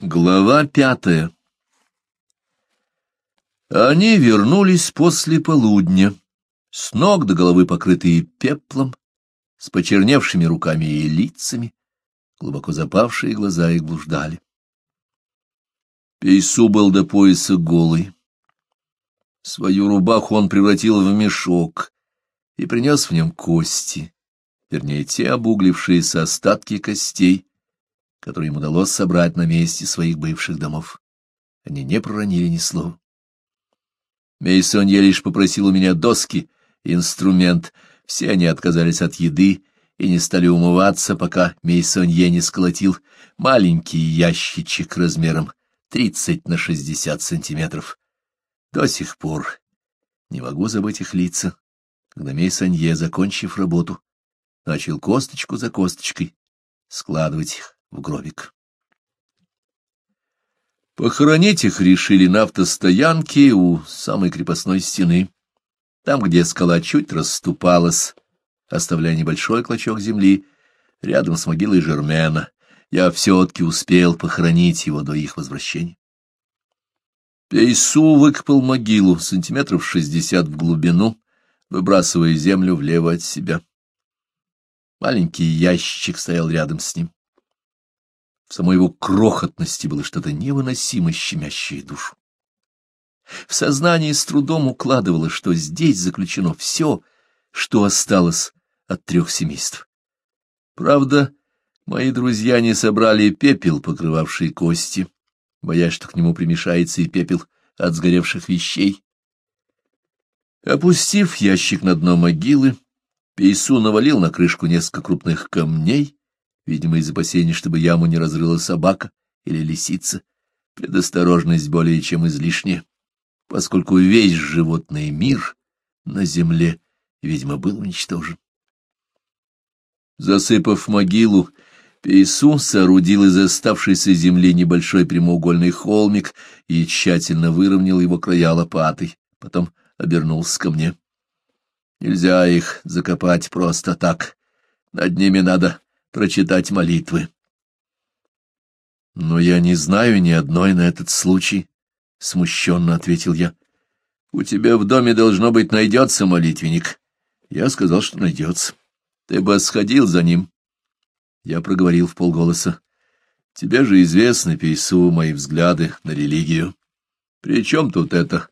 Глава пятая Они вернулись после полудня, с ног до головы покрытые пеплом, с почерневшими руками и лицами, глубоко запавшие глаза их блуждали. Пейсу был до пояса голый. Свою рубаху он превратил в мешок и принес в нем кости, вернее, те обуглившиеся остатки костей, которые им удалось собрать на месте своих бывших домов. Они не проронили ни слова. Мейсонье лишь попросил у меня доски, инструмент. Все они отказались от еды и не стали умываться, пока Мейсонье не сколотил маленький ящичек размером 30 на 60 сантиметров. До сих пор не могу забыть их лица, когда Мейсонье, закончив работу, начал косточку за косточкой складывать их в гробик. Похоронить их решили на автостоянке у самой крепостной стены, там, где скала чуть расступалась, оставляя небольшой клочок земли, рядом с могилой Жермена. Я все-таки успел похоронить его до их возвращения. Пейсу выкопал могилу сантиметров шестьдесят в глубину, выбрасывая землю влево от себя. Маленький ящик стоял рядом с ним. В самой его крохотности было что-то невыносимо щемящее душу. В сознании с трудом укладывалось, что здесь заключено все, что осталось от трех семейств. Правда, мои друзья не собрали пепел, покрывавший кости, боясь, что к нему примешается и пепел от сгоревших вещей. Опустив ящик на дно могилы, Пейсу навалил на крышку несколько крупных камней видимо, из опасения, чтобы яму не разрыла собака или лисица. Предосторожность более чем излишняя, поскольку весь животный мир на земле, видимо, был уничтожен. Засыпав могилу, Пейсу соорудил из оставшейся земли небольшой прямоугольный холмик и тщательно выровнял его края лопатой, потом обернулся ко мне. Нельзя их закопать просто так. Над ними надо прочитать молитвы. — Но я не знаю ни одной на этот случай, — смущенно ответил я. — У тебя в доме, должно быть, найдется молитвенник. Я сказал, что найдется. Ты бы сходил за ним. Я проговорил в полголоса. — Тебе же известны, Пейсу, мои взгляды на религию. При чем тут это?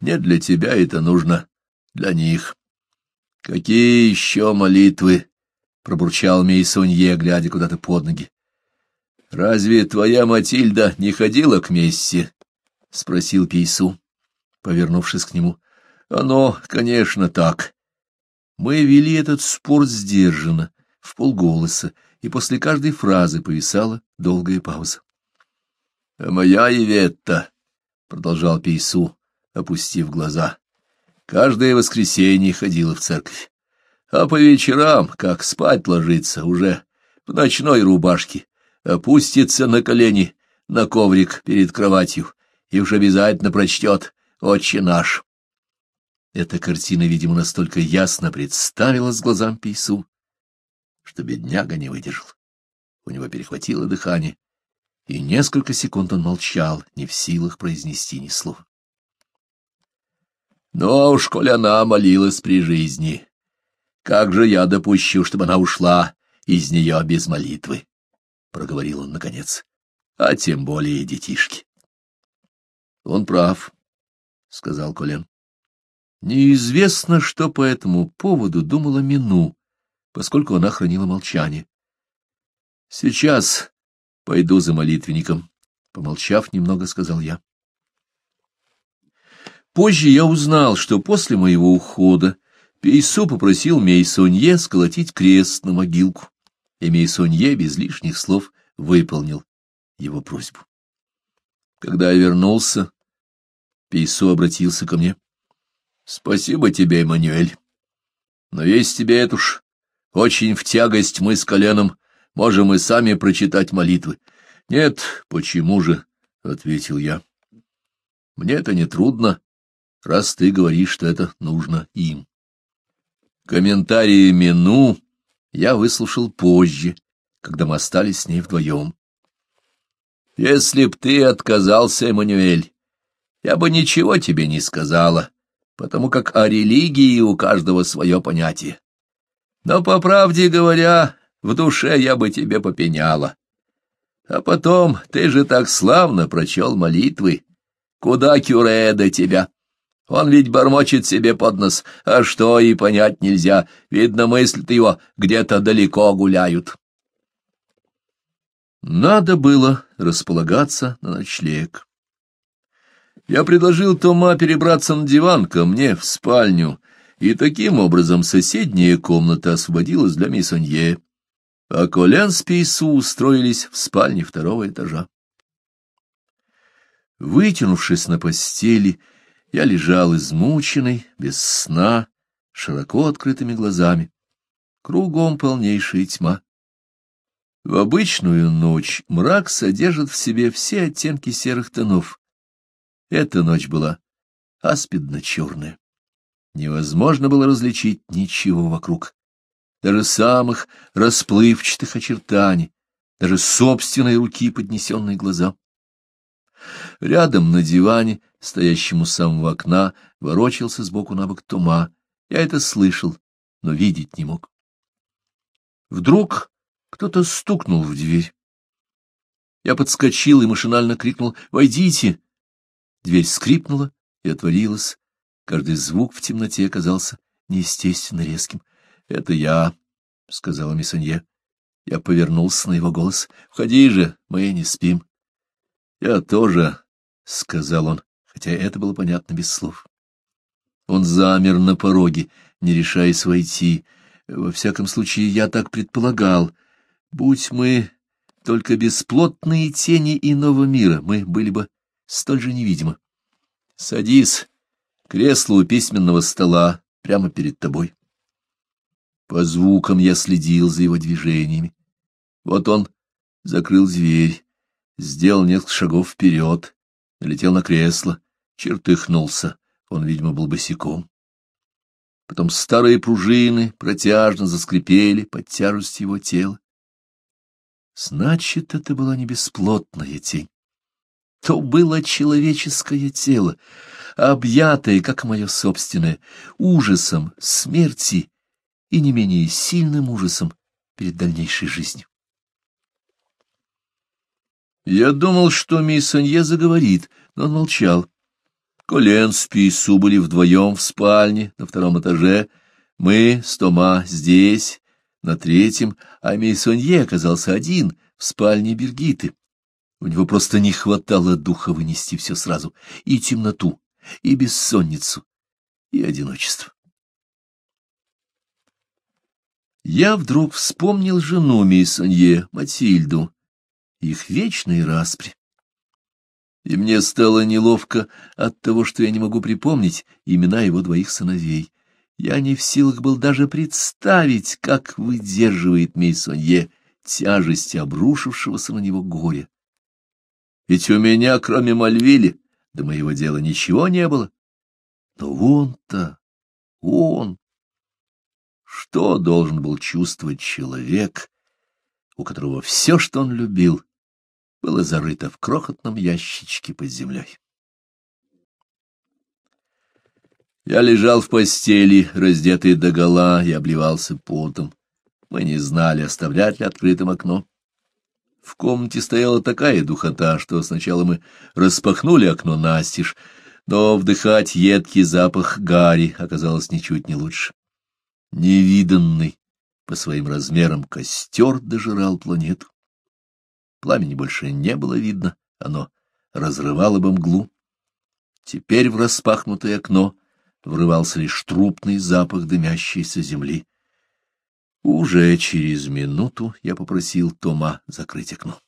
Не для тебя это нужно, для них. Какие еще молитвы — пробурчал Мейсунье, глядя куда-то под ноги. — Разве твоя Матильда не ходила к Месси? — спросил Пейсу, повернувшись к нему. — Оно, конечно, так. Мы вели этот спор сдержанно, в полголоса, и после каждой фразы повисала долгая пауза. — А моя Иветта, — продолжал Пейсу, опустив глаза, — каждое воскресенье ходила в церковь а по вечерам, как спать ложится, уже в ночной рубашке, опустится на колени на коврик перед кроватью и уж обязательно прочтет «Отче наш». Эта картина, видимо, настолько ясно представилась глазам Пейсу, что бедняга не выдержал. У него перехватило дыхание, и несколько секунд он молчал, не в силах произнести ни слова. Но уж, коль она молилась при жизни, как же я допущу, чтобы она ушла из нее без молитвы? — проговорил он наконец. — А тем более детишки. — Он прав, — сказал Колен. Неизвестно, что по этому поводу думала Мину, поскольку она хранила молчание. — Сейчас пойду за молитвенником, — помолчав немного, сказал я. Позже я узнал, что после моего ухода Пейсу попросил Мейсонье сколотить крест на могилку, и Мейсонье без лишних слов выполнил его просьбу. Когда я вернулся, Пейсу обратился ко мне. — Спасибо тебе, Эммануэль. Но есть тебе это уж очень в тягость мы с коленом можем и сами прочитать молитвы. — Нет, почему же? — ответил я. — Мне это нетрудно, раз ты говоришь, что это нужно им. Комментарии Мину я выслушал позже, когда мы остались с ней вдвоем. «Если б ты отказался, Эммануэль, я бы ничего тебе не сказала, потому как о религии у каждого свое понятие. Но, по правде говоря, в душе я бы тебе попеняла. А потом ты же так славно прочел молитвы. Куда кюре до тебя?» Он ведь бормочет себе под нос, а что и понять нельзя. Видно, мысли-то его где-то далеко гуляют. Надо было располагаться на ночлег. Я предложил Тома перебраться на диван ко мне в спальню, и таким образом соседняя комната освободилась для миссонье, а Колян с Пейсу устроились в спальне второго этажа. Вытянувшись на постели, — я лежал измученный, без сна, широко открытыми глазами. Кругом полнейшая тьма. В обычную ночь мрак содержит в себе все оттенки серых тонов. Эта ночь была аспидно-черная. Невозможно было различить ничего вокруг, даже самых расплывчатых очертаний, даже собственной руки, поднесенной глазам. Рядом на диване — стоящему с самого окна, ворочался сбоку на бок тума. Я это слышал, но видеть не мог. Вдруг кто-то стукнул в дверь. Я подскочил и машинально крикнул «Войдите!». Дверь скрипнула и отворилась. Каждый звук в темноте оказался неестественно резким. «Это я», — сказала Миссанье. Я повернулся на его голос. «Входи же, мы не спим». «Я тоже», — сказал он хотя это было понятно без слов. Он замер на пороге, не решаясь войти. Во всяком случае, я так предполагал. Будь мы только бесплотные тени иного мира, мы были бы столь же невидимы. Садись, кресло у письменного стола, прямо перед тобой. По звукам я следил за его движениями. Вот он закрыл дверь, сделал несколько шагов вперед, налетел на кресло, чертыхнулся, он, видимо, был босиком. Потом старые пружины протяжно заскрипели под тяжестью его тела. Значит, это была не бесплотная тень. То было человеческое тело, объятое, как мое собственное, ужасом смерти и не менее сильным ужасом перед дальнейшей жизнью. Я думал, что мисс Анье заговорит, но он молчал. Коленский и Суболи вдвоем в спальне на втором этаже, мы с Тома здесь, на третьем, а Мейсонье оказался один в спальне Бергиты. У него просто не хватало духа вынести все сразу, и темноту, и бессонницу, и одиночество. Я вдруг вспомнил жену Мейсонье, Матильду, их вечный распри и мне стало неловко от того, что я не могу припомнить имена его двоих сыновей. Я не в силах был даже представить, как выдерживает Мейсонье тяжесть обрушившегося на него горя. Ведь у меня, кроме Мальвили, до моего дела ничего не было. Но он-то, он... Что должен был чувствовать человек, у которого все, что он любил, было зарыто в крохотном ящичке под землей. Я лежал в постели, раздетый догола, и обливался потом. Мы не знали, оставлять ли открытым окно. В комнате стояла такая духота, что сначала мы распахнули окно настежь, но вдыхать едкий запах гари оказалось ничуть не лучше. Невиданный по своим размерам костер дожирал планету. Пламени больше не было видно, оно разрывало бы мглу. Теперь в распахнутое окно врывался лишь трупный запах дымящейся земли. Уже через минуту я попросил Тома закрыть окно.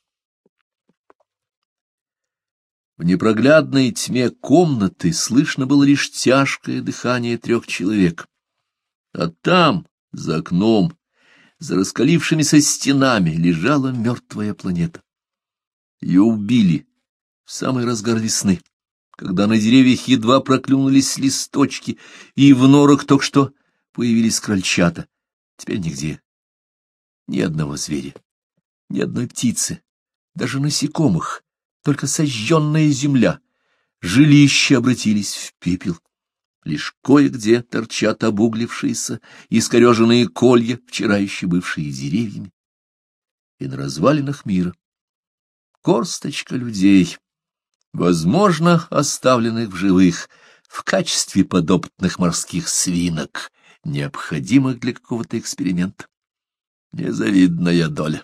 В непроглядной тьме комнаты слышно было лишь тяжкое дыхание трех человек. А там, за окном, за раскалившимися стенами, лежала мертвая планета. Ее убили в самый разгар весны, когда на деревьях едва проклюнулись листочки, и в норах только что появились крольчата. Теперь нигде ни одного зверя, ни одной птицы, даже насекомых, только сожженная земля. Жилища обратились в пепел. Лишь кое-где торчат обуглившиеся, искореженные колья, вчера еще бывшие деревьями, и на развалинах мира горсточка людей, возможно, оставленных в живых, в качестве подопытных морских свинок, необходимых для какого-то эксперимента. Незавидная доля.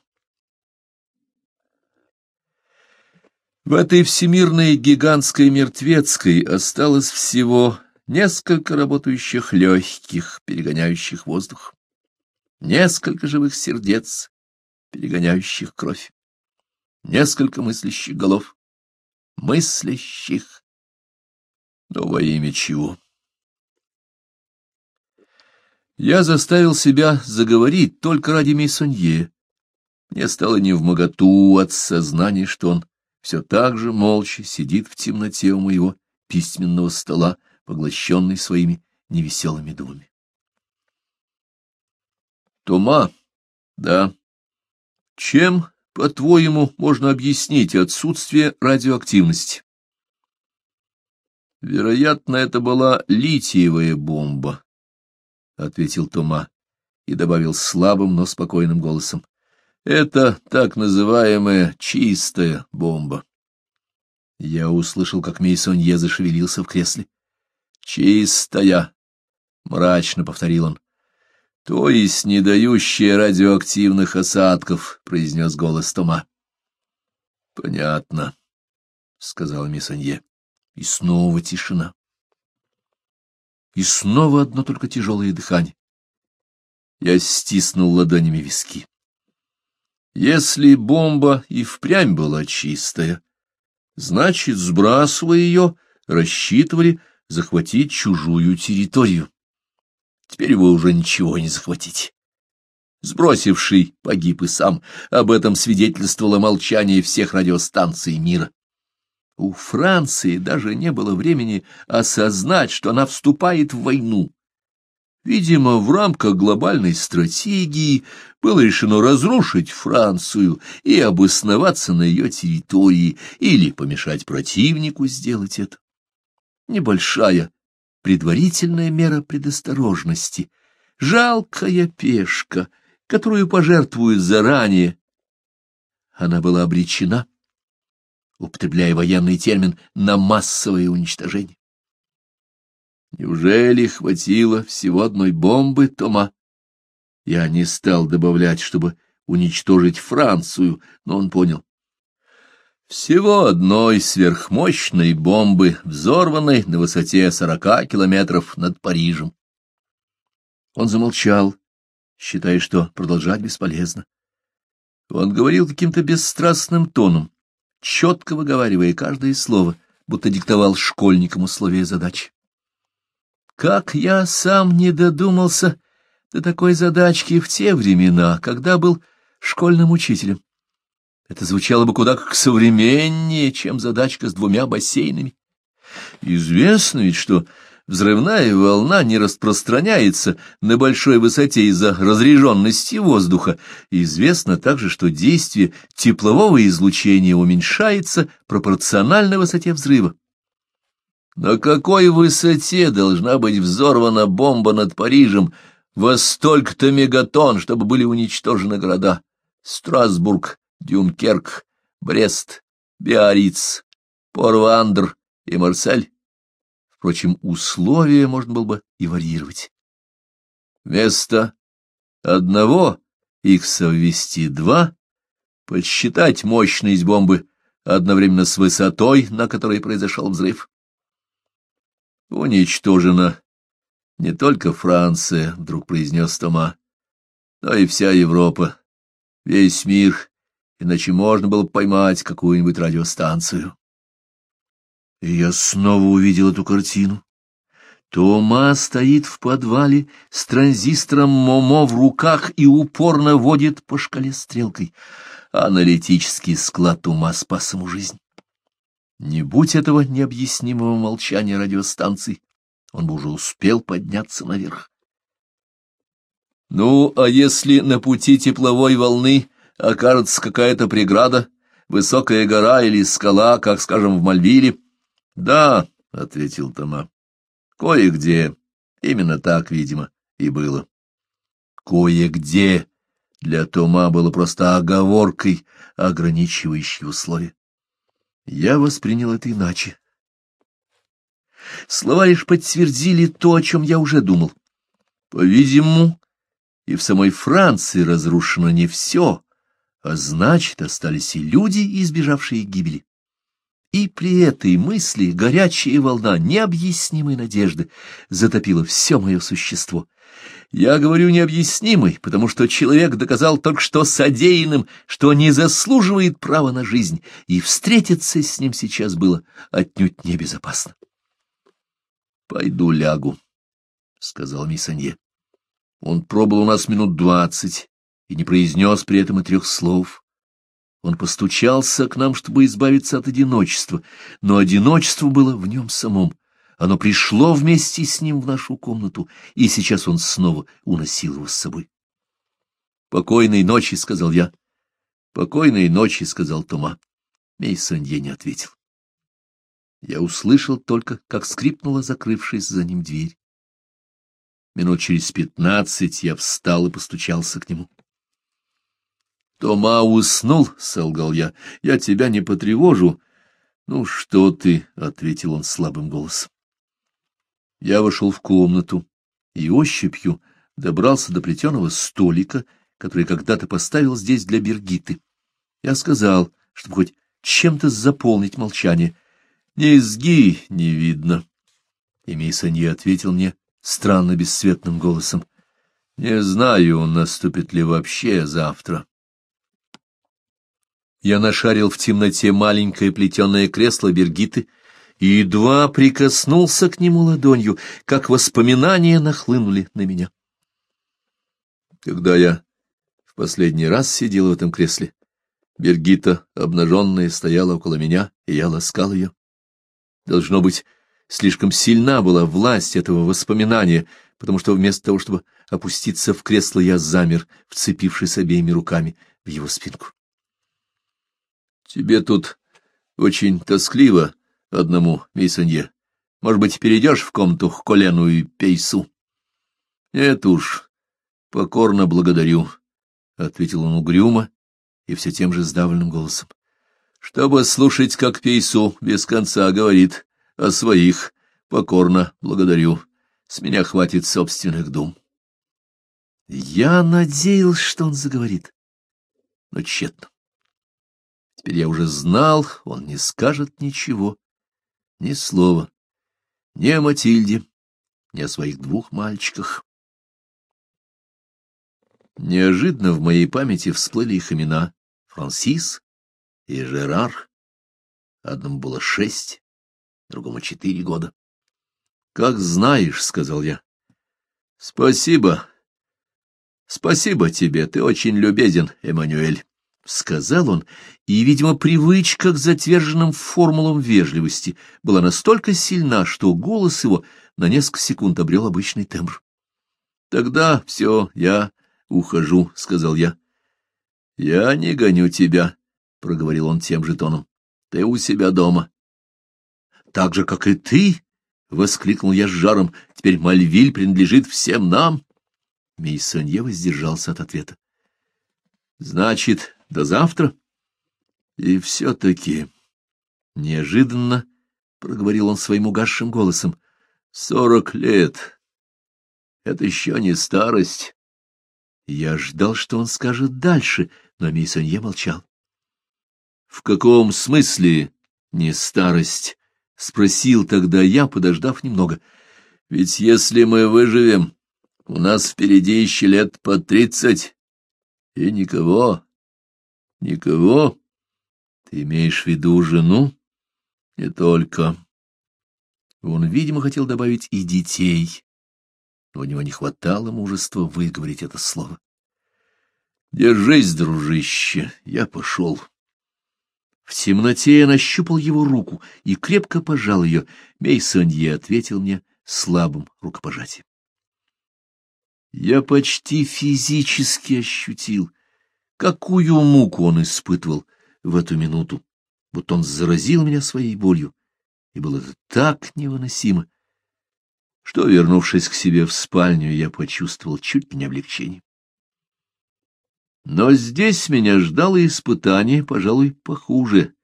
В этой всемирной гигантской мертвецкой осталось всего несколько работающих легких, перегоняющих воздух, несколько живых сердец, перегоняющих кровь несколько мыслящих голов. Мыслящих. Но во имя чего? Я заставил себя заговорить только ради Мейсонье. Мне стало не в моготу от сознания, что он все так же молча сидит в темноте у моего письменного стола, поглощенный своими невеселыми думами. Тома, да, чем по-твоему, можно объяснить отсутствие радиоактивности? Вероятно, это была литиевая бомба, — ответил Тома и добавил слабым, но спокойным голосом. Это так называемая чистая бомба. Я услышал, как Мейсонье зашевелился в кресле. «Чистая!» — мрачно повторил он. — То есть не дающие радиоактивных осадков, — произнес голос Тома. — Понятно, — сказала мисс И снова тишина. И снова одно только тяжелое дыхание. Я стиснул ладонями виски. Если бомба и впрямь была чистая, значит, сбрасывая ее, рассчитывали захватить чужую территорию. Теперь вы уже ничего не захватите. Сбросивший погиб и сам. Об этом свидетельствовало молчание всех радиостанций мира. У Франции даже не было времени осознать, что она вступает в войну. Видимо, в рамках глобальной стратегии было решено разрушить Францию и обосноваться на ее территории или помешать противнику сделать это. Небольшая предварительная мера предосторожности, жалкая пешка, которую пожертвуют заранее. Она была обречена, употребляя военный термин, на массовое уничтожение. Неужели хватило всего одной бомбы, Тома? Я не стал добавлять, чтобы уничтожить Францию, но он понял. Всего одной сверхмощной бомбы, взорванной на высоте сорока километров над Парижем. Он замолчал, считая, что продолжать бесполезно. Он говорил каким-то бесстрастным тоном, четко выговаривая каждое слово, будто диктовал школьникам условия задачи. Как я сам не додумался до такой задачки в те времена, когда был школьным учителем. Это звучало бы куда как современнее, чем задачка с двумя бассейнами. Известно ведь, что взрывная волна не распространяется на большой высоте из-за разреженности воздуха. Известно также, что действие теплового излучения уменьшается пропорционально высоте взрыва. На какой высоте должна быть взорвана бомба над Парижем во столько-то мегатон, чтобы были уничтожены города? Страсбург, Дюнкерк, Брест, Биариц, Порвандр и Марсель. Впрочем, условия можно было бы и варьировать. Вместо одного их соввести два, подсчитать мощность бомбы одновременно с высотой, на которой произошел взрыв. Уничтожена не только Франция, вдруг произнес Тома, но и вся Европа, весь мир, иначе можно было поймать какую-нибудь радиостанцию. И я снова увидел эту картину. Тома стоит в подвале с транзистором МОМО в руках и упорно водит по шкале стрелкой. Аналитический склад ума спас ему жизнь. Не будь этого необъяснимого молчания радиостанций, он бы уже успел подняться наверх. Ну, а если на пути тепловой волны окажется какая-то преграда, высокая гора или скала, как, скажем, в Мальвиле? — Да, — ответил Тома. — Кое-где. Именно так, видимо, и было. — Кое-где для Тома было просто оговоркой, ограничивающей условия. Я воспринял это иначе. Слова лишь подтвердили то, о чем я уже думал. По-видимому, и в самой Франции разрушено не все, а значит, остались и люди, избежавшие гибели. И при этой мысли горячая волна необъяснимой надежды затопила все мое существо. Я говорю необъяснимой, потому что человек доказал только что содеянным, что не заслуживает права на жизнь, и встретиться с ним сейчас было отнюдь небезопасно. — Пойду лягу, — сказал миссанье. Он пробыл у нас минут двадцать, и не произнес при этом и трех слов. Он постучался к нам, чтобы избавиться от одиночества, но одиночество было в нем самом. Оно пришло вместе с ним в нашу комнату, и сейчас он снова уносил его с собой. «Покойной ночи», — сказал я. «Покойной ночи», — сказал Тома. Мейсанье не ответил. Я услышал только, как скрипнула закрывшаяся за ним дверь. Минут через пятнадцать я встал и постучался к нему. Тома уснул, — солгал я, — я тебя не потревожу. — Ну что ты, — ответил он слабым голосом. Я вошел в комнату и ощупью добрался до плетеного столика, который когда-то поставил здесь для Бергиты. Я сказал, чтобы хоть чем-то заполнить молчание. — Ни изги, не видно. И Мейсанье ответил мне странно бесцветным голосом. — Не знаю, наступит ли вообще завтра. — я нашарил в темноте маленькое плетеное кресло Бергиты и едва прикоснулся к нему ладонью, как воспоминания нахлынули на меня. Когда я в последний раз сидел в этом кресле, Бергита, обнаженная, стояла около меня, и я ласкал ее. Должно быть, слишком сильна была власть этого воспоминания, потому что вместо того, чтобы опуститься в кресло, я замер, вцепившись обеими руками в его спинку. Тебе тут очень тоскливо одному, Мейсонье. Может быть, перейдешь в комнату к Колену и Пейсу? — Нет уж, покорно благодарю, — ответил он угрюмо и все тем же сдавленным голосом. — Чтобы слушать, как Пейсу без конца говорит о своих, покорно благодарю. С меня хватит собственных дум. Я надеялся, что он заговорит, но тщетно. Теперь я уже знал, он не скажет ничего, ни слова, ни о Матильде, ни о своих двух мальчиках. Неожиданно в моей памяти всплыли их имена Франсис и Жерар. Одному было шесть, другому четыре года. — Как знаешь, — сказал я. — Спасибо. Спасибо тебе, ты очень любезен, Эммануэль. — сказал он, и, видимо, привычка к затверженным формулам вежливости была настолько сильна, что голос его на несколько секунд обрел обычный тембр. — Тогда все, я ухожу, — сказал я. — Я не гоню тебя, — проговорил он тем же тоном. — Ты у себя дома. — Так же, как и ты, — воскликнул я с жаром, — теперь Мальвиль принадлежит всем нам. Мейсонье воздержался от ответа. — Значит, до завтра. И все-таки... Неожиданно проговорил он своим угасшим голосом. Сорок лет. Это еще не старость. Я ждал, что он скажет дальше, но Мисонье молчал. — В каком смысле не старость? — спросил тогда я, подождав немного. — Ведь если мы выживем, у нас впереди еще лет по тридцать, и никого, Никого? Ты имеешь в виду жену? Не только. Он, видимо, хотел добавить и детей, но у него не хватало мужества выговорить это слово. Держись, дружище, я пошел. В темноте я нащупал его руку и крепко пожал ее. Мейсонье ответил мне слабым рукопожатием. Я почти физически ощутил — Какую муку он испытывал в эту минуту, Вот он заразил меня своей болью, и было это так невыносимо, что, вернувшись к себе в спальню, я почувствовал чуть ли не облегчение. Но здесь меня ждало испытание, пожалуй, похуже,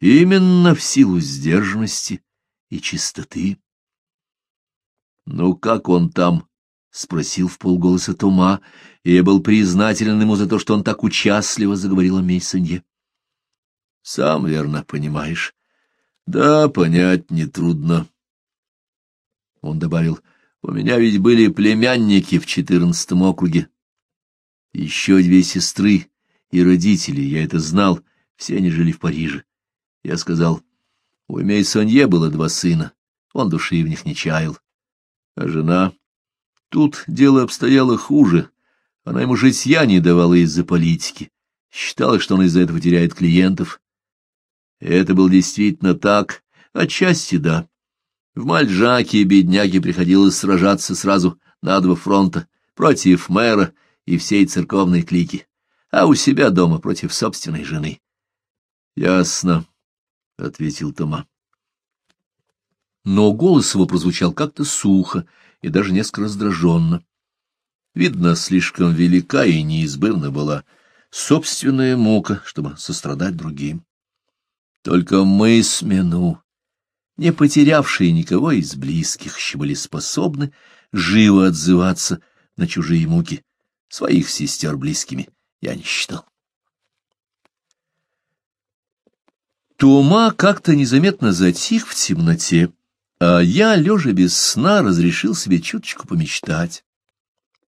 именно в силу сдержанности и чистоты. Ну как он там, — спросил в полголоса Тома, и я был признателен ему за то, что он так участливо заговорил о Мейсонье. — Сам верно понимаешь. — Да, понять нетрудно. Он добавил, — у меня ведь были племянники в четырнадцатом округе. Еще две сестры и родители, я это знал, все они жили в Париже. Я сказал, у Мейсонье было два сына, он души в них не чаял. А жена... Тут дело обстояло хуже. Она ему житья не давала из-за политики. Считала, что он из-за этого теряет клиентов. Это было действительно так. Отчасти да. В Мальджаке бедняги приходилось сражаться сразу на два фронта, против мэра и всей церковной клики, а у себя дома против собственной жены. — Ясно, — ответил Тома. Но голос его прозвучал как-то сухо, и даже несколько раздраженно. Видно, слишком велика и неизбывна была собственная мука, чтобы сострадать другим. Только мы с Мину, не потерявшие никого из близких, еще были способны живо отзываться на чужие муки. Своих сестер близкими я не считал. Тума как-то незаметно затих в темноте. А я, лежа без сна, разрешил себе чуточку помечтать.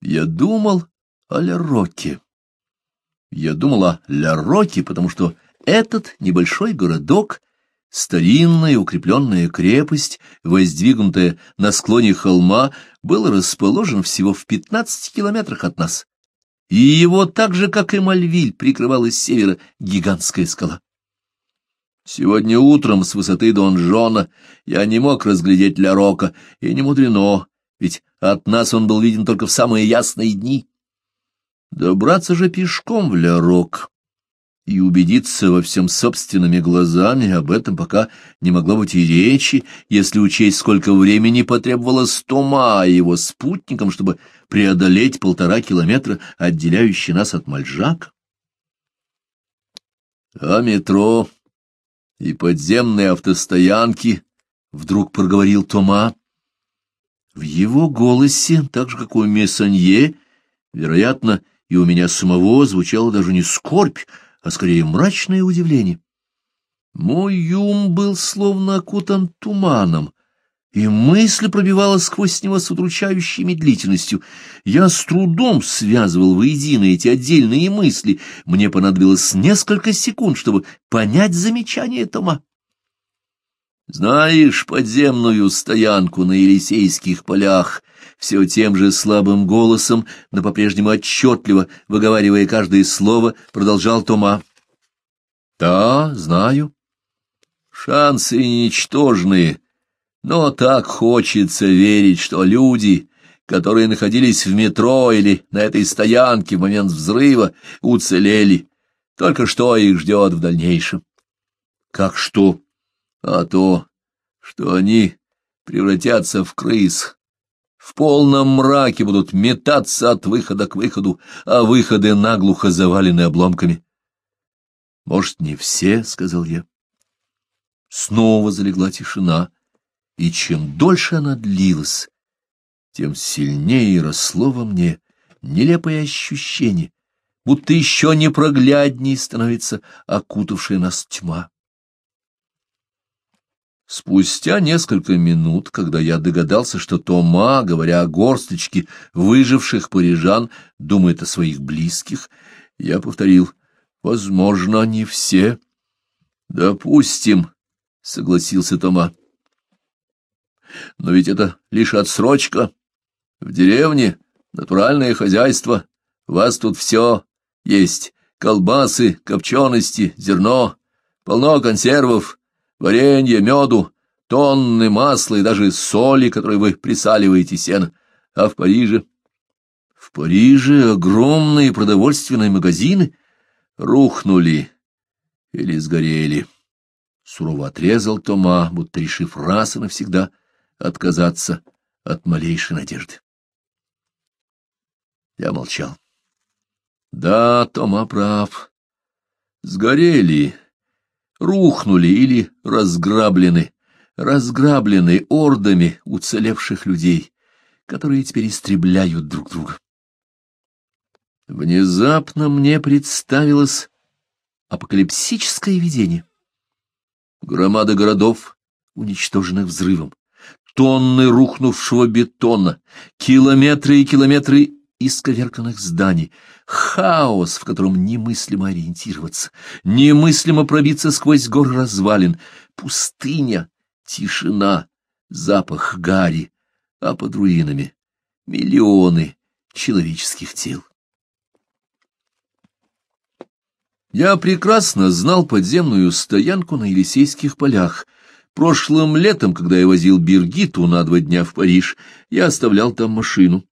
Я думал о Ля-Роке. Я думал о Ля-Роке, потому что этот небольшой городок, старинная укрепленная крепость, воздвигнутая на склоне холма, был расположен всего в 15 километрах от нас. И его так же, как и Мальвиль, прикрывала с севера гигантская скала. Сегодня утром с высоты донжона я не мог разглядеть Ля Рока, и не мудрено, ведь от нас он был виден только в самые ясные дни. Добраться же пешком в Ля Рок и убедиться во всем собственными глазами об этом пока не могло быть и речи, если учесть, сколько времени потребовалось Тома и его спутникам, чтобы преодолеть полтора километра, отделяющий нас от Мальжак. А метро и подземные автостоянки, — вдруг проговорил Тома. В его голосе, так же, как у Мессанье, вероятно, и у меня самого звучало даже не скорбь, а скорее мрачное удивление. Мой юм был словно окутан туманом, и мысль пробивала сквозь него с удручающей медлительностью. Я с трудом связывал воедино эти отдельные мысли. Мне понадобилось несколько секунд, чтобы понять замечание Тома. «Знаешь подземную стоянку на Елисейских полях?» Все тем же слабым голосом, но по-прежнему отчетливо, выговаривая каждое слово, продолжал Тома. «Да, знаю. Шансы ничтожные» Но так хочется верить, что люди, которые находились в метро или на этой стоянке в момент взрыва, уцелели. Только что их ждет в дальнейшем. Как что? А то, что они превратятся в крыс. В полном мраке будут метаться от выхода к выходу, а выходы наглухо завалены обломками. — Может, не все, — сказал я. Снова залегла тишина. — и чем дольше она длилась, тем сильнее росло во мне нелепое ощущение, будто еще непроглядней становится окутавшая нас тьма. Спустя несколько минут, когда я догадался, что Тома, говоря о горсточке выживших парижан, думает о своих близких, я повторил, возможно, не все. «Допустим», — согласился Тома. Но ведь это лишь отсрочка. В деревне натуральное хозяйство. У вас тут все есть. Колбасы, копчености, зерно, полно консервов, варенье, меду, тонны масла и даже соли, которой вы присаливаете сено. А в Париже? В Париже огромные продовольственные магазины рухнули или сгорели. Сурово отрезал Тома, будто решив раз и навсегда — отказаться от малейшей надежды. Я молчал. Да, Тома прав. Сгорели, рухнули или разграблены, разграблены ордами уцелевших людей, которые теперь истребляют друг друга. Внезапно мне представилось апокалипсическое видение. Громада городов, уничтоженных взрывом, тонны рухнувшего бетона, километры и километры исковерканных зданий, хаос, в котором немыслимо ориентироваться, немыслимо пробиться сквозь гор развалин, пустыня, тишина, запах гари, а под руинами миллионы человеческих тел. Я прекрасно знал подземную стоянку на Елисейских полях — Прошлым летом, когда я возил Биргиту на два дня в Париж, я оставлял там машину.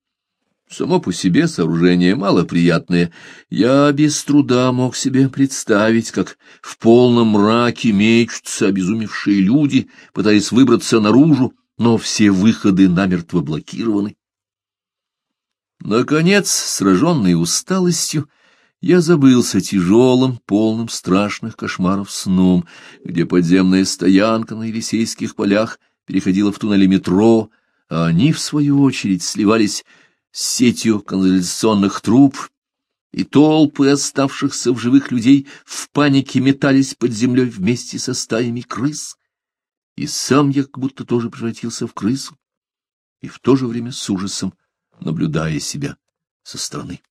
Само по себе сооружение малоприятное. Я без труда мог себе представить, как в полном мраке мечутся обезумевшие люди, пытаясь выбраться наружу, но все выходы намертво блокированы. Наконец, сраженный усталостью, я забылся тяжелым, полным страшных кошмаров сном, где подземная стоянка на Елисейских полях переходила в туннели метро, а они, в свою очередь, сливались с сетью канализационных труб, и толпы оставшихся в живых людей в панике метались под землей вместе со стаями крыс. И сам я как будто тоже превратился в крысу, и в то же время с ужасом наблюдая себя со стороны.